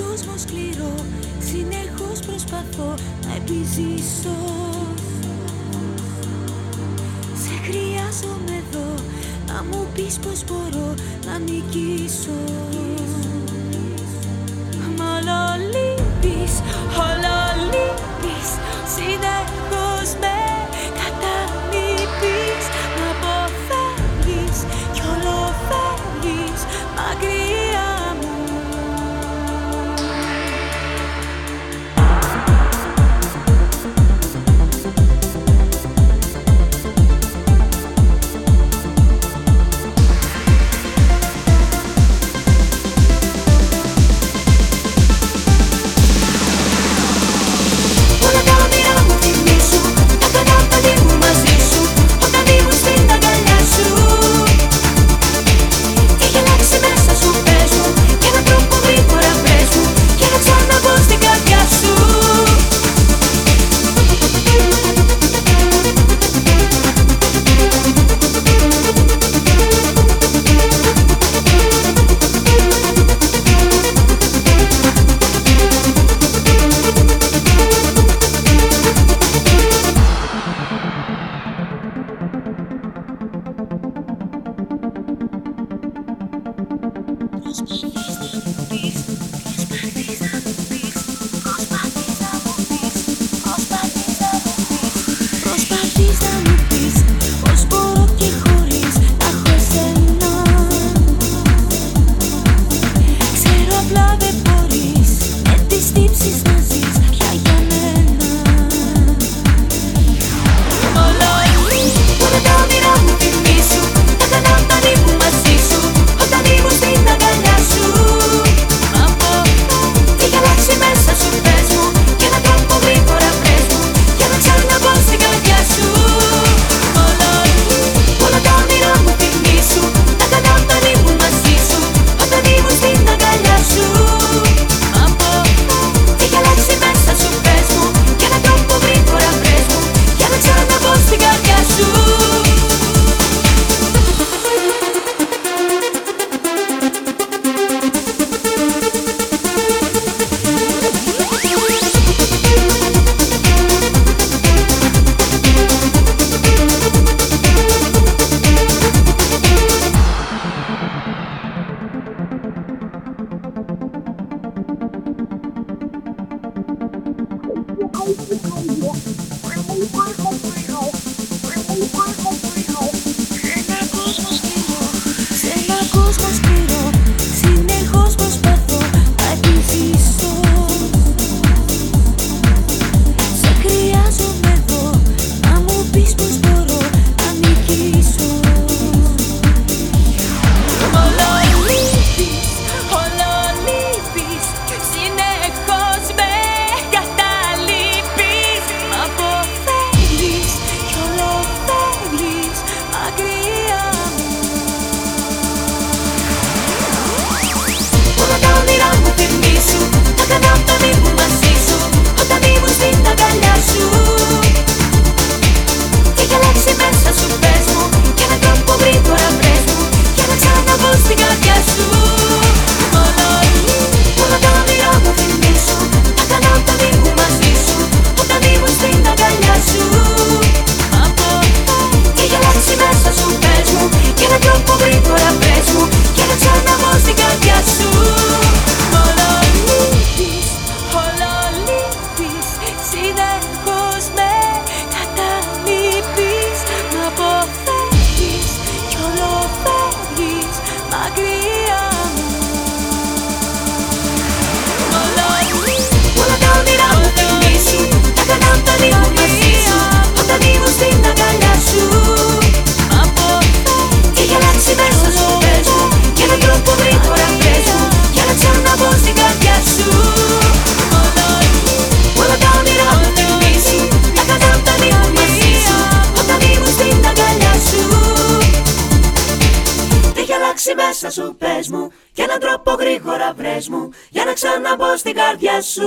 κόσμο σκληρό. Συνεχώς προσπαθώ να επιζήσω. Σε χρειάζομαι εδώ να μου πεις πως μπορώ να νικήσω. Cosmos. στην αγκαλιά σου. Από Και γελάξει μέσα στο παίζω Και με τρόπο γρήγορα παίζω Για να ξαναπώ στην καρδιά σου. Όλα τα όνειρά μου την πίσω Τα κατά τα δύο μαζί σου Όταν ήμουν στην αγκαλιά σου. Και γελάξει μέσα σου πες μου Για έναν τρόπο γρήγορα βρες Για να ξαναπώ στην καρδιά σου.